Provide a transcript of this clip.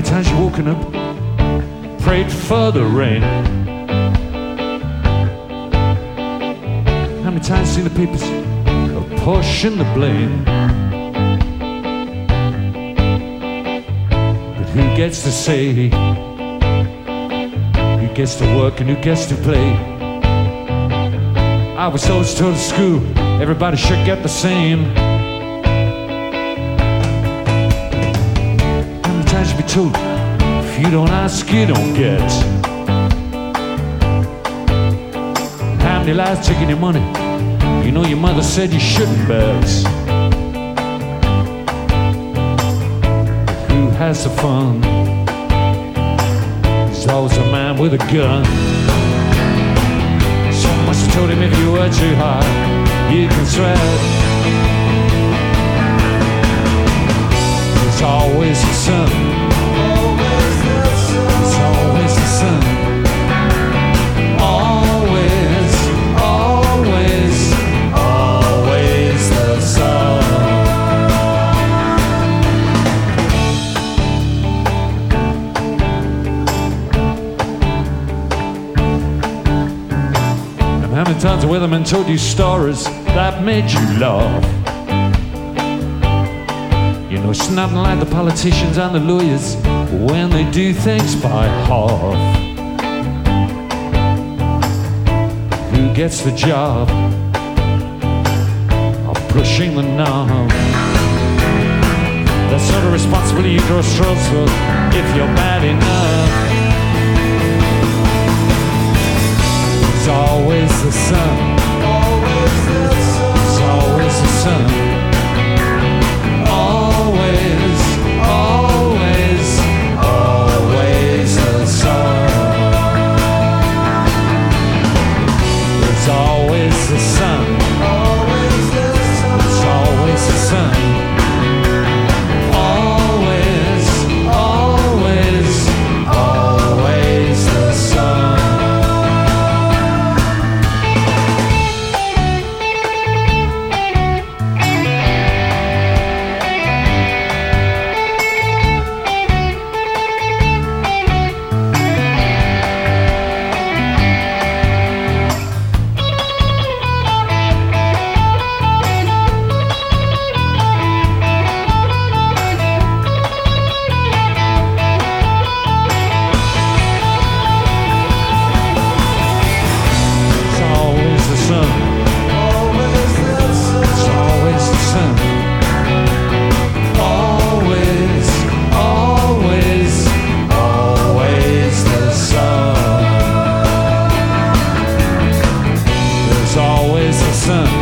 many times you woken up, prayed for the rain? How many times you've seen the papers pushing the blame? But who gets to say? Who gets to work and who gets to play? I was always told at school everybody should get the same. You be told if you don't ask, you don't get? How many lies taking your money? You know your mother said you shouldn't bet. Who has the fun? There's always a man with a gun. Someone told him if you work too hard, you can sweat. And how many times the weatherman told you stories that made you laugh? You know, it's nothing like the politicians and the lawyers when they do things by half. Who gets the job of pushing the knob? That sort of responsibility you grow strokes for if you're bad enough. Always the sun. dançando.